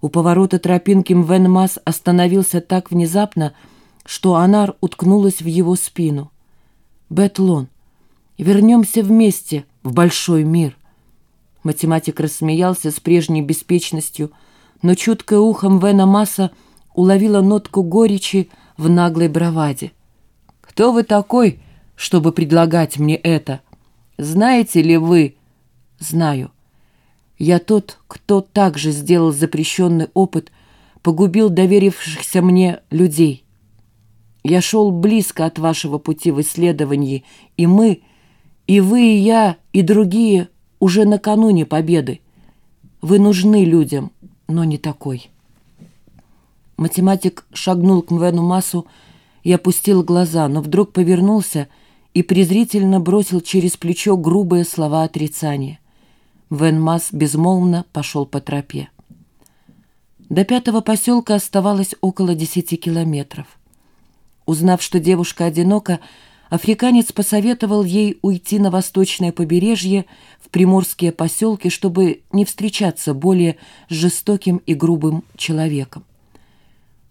У поворота тропинки Мвенмас остановился так внезапно, что Анар уткнулась в его спину. «Бетлон, вернемся вместе в большой мир». Математик рассмеялся с прежней беспечностью, но чуткое ухо Мвена Масса уловило нотку горечи в наглой браваде. «Кто вы такой, чтобы предлагать мне это? Знаете ли вы...» «Знаю». Я тот, кто также сделал запрещенный опыт, погубил доверившихся мне людей. Я шел близко от вашего пути в исследовании, и мы, и вы, и я, и другие уже накануне победы. Вы нужны людям, но не такой. Математик шагнул к Мвену Массу и опустил глаза, но вдруг повернулся и презрительно бросил через плечо грубые слова отрицания. Венмас безмолвно пошел по тропе. До пятого поселка оставалось около десяти километров. Узнав, что девушка одинока, африканец посоветовал ей уйти на восточное побережье в приморские поселки, чтобы не встречаться более с жестоким и грубым человеком.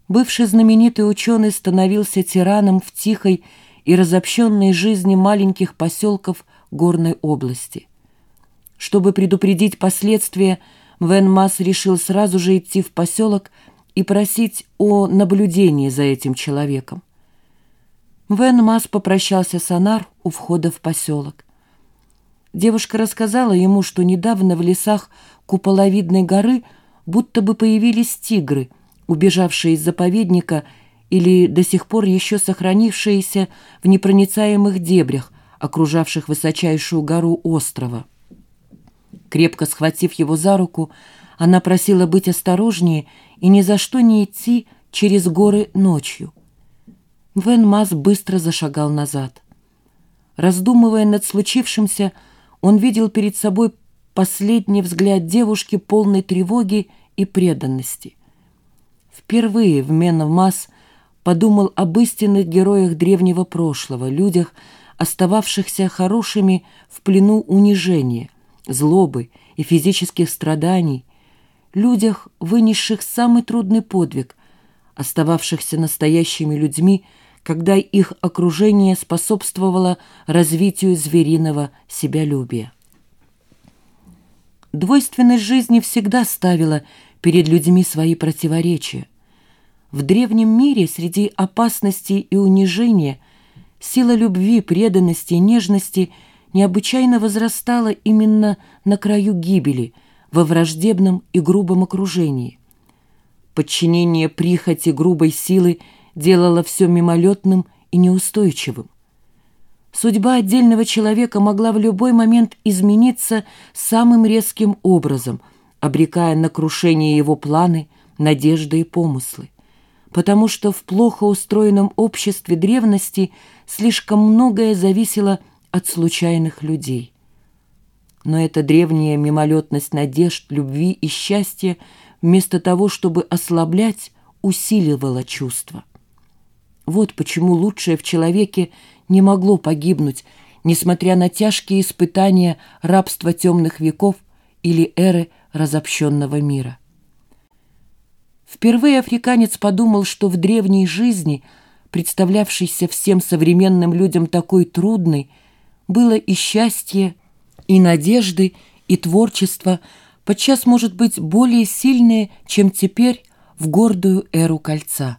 Бывший знаменитый ученый становился тираном в тихой и разобщенной жизни маленьких поселков горной области. Чтобы предупредить последствия, Вен Масс решил сразу же идти в поселок и просить о наблюдении за этим человеком. Вен Масс попрощался с Анар у входа в поселок. Девушка рассказала ему, что недавно в лесах куполовидной горы будто бы появились тигры, убежавшие из заповедника или до сих пор еще сохранившиеся в непроницаемых дебрях, окружавших высочайшую гору острова. Крепко схватив его за руку, она просила быть осторожнее и ни за что не идти через горы ночью. Вен Маз быстро зашагал назад. Раздумывая над случившимся, он видел перед собой последний взгляд девушки полной тревоги и преданности. Впервые в Менов подумал об истинных героях древнего прошлого, людях, остававшихся хорошими в плену унижения – злобы и физических страданий, людях, вынесших самый трудный подвиг, остававшихся настоящими людьми, когда их окружение способствовало развитию звериного себялюбия. Двойственность жизни всегда ставила перед людьми свои противоречия. В древнем мире среди опасности и унижения сила любви, преданности и нежности – необычайно возрастала именно на краю гибели, во враждебном и грубом окружении. Подчинение прихоти грубой силы делало все мимолетным и неустойчивым. Судьба отдельного человека могла в любой момент измениться самым резким образом, обрекая на крушение его планы, надежды и помыслы. Потому что в плохо устроенном обществе древности слишком многое зависело от случайных людей. Но эта древняя мимолетность надежд, любви и счастья вместо того, чтобы ослаблять, усиливала чувства. Вот почему лучшее в человеке не могло погибнуть, несмотря на тяжкие испытания рабства темных веков или эры разобщенного мира. Впервые африканец подумал, что в древней жизни, представлявшейся всем современным людям такой трудной, было и счастье, и надежды, и творчество, подчас, может быть, более сильные, чем теперь в гордую эру кольца.